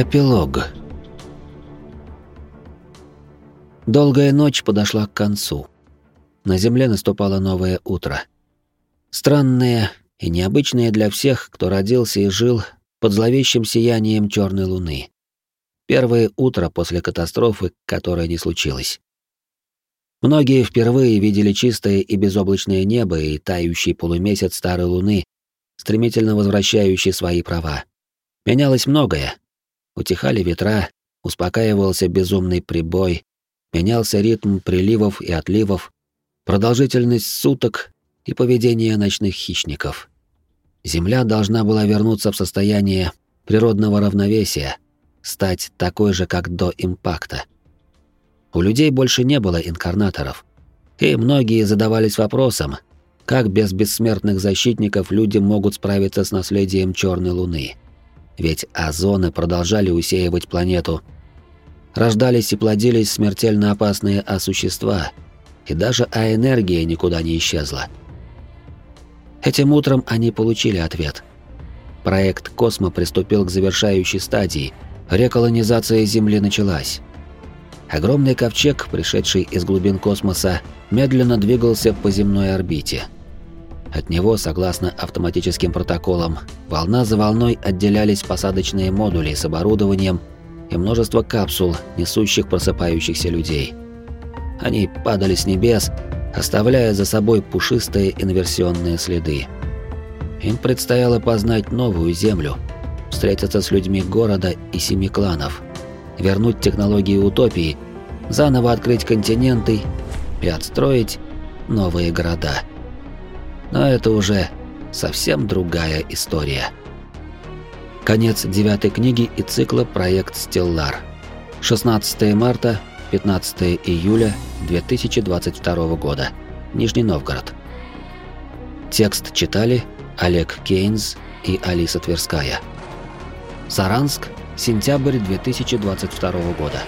Эпилог. Долгая ночь подошла к концу. На земле наступало новое утро. Странное и необычное для всех, кто родился и жил под зловещим сиянием черной луны. Первое утро после катастрофы, которая не случилась. Многие впервые видели чистое и безоблачное небо и тающий полумесяц старой луны, стремительно возвращающий свои права. Менялось многое. Утихали ветра, успокаивался безумный прибой, менялся ритм приливов и отливов, продолжительность суток и поведение ночных хищников. Земля должна была вернуться в состояние природного равновесия, стать такой же, как до импакта. У людей больше не было инкарнаторов, и многие задавались вопросом, как без бессмертных защитников люди могут справиться с наследием Черной Луны. Ведь озоны продолжали усеивать планету. Рождались и плодились смертельно опасные осущества, и даже А-энергия никуда не исчезла. Этим утром они получили ответ. Проект «Космо» приступил к завершающей стадии. Реколонизация Земли началась. Огромный ковчег, пришедший из глубин космоса, медленно двигался по земной орбите. От него, согласно автоматическим протоколам, волна за волной отделялись посадочные модули с оборудованием и множество капсул, несущих просыпающихся людей. Они падали с небес, оставляя за собой пушистые инверсионные следы. Им предстояло познать новую землю, встретиться с людьми города и семи кланов, вернуть технологии утопии, заново открыть континенты и отстроить новые города. Но это уже совсем другая история. Конец девятой книги и цикла «Проект Стеллар». 16 марта 15 июля 2022 года. Нижний Новгород. Текст читали Олег Кейнс и Алиса Тверская. Саранск, сентябрь 2022 года.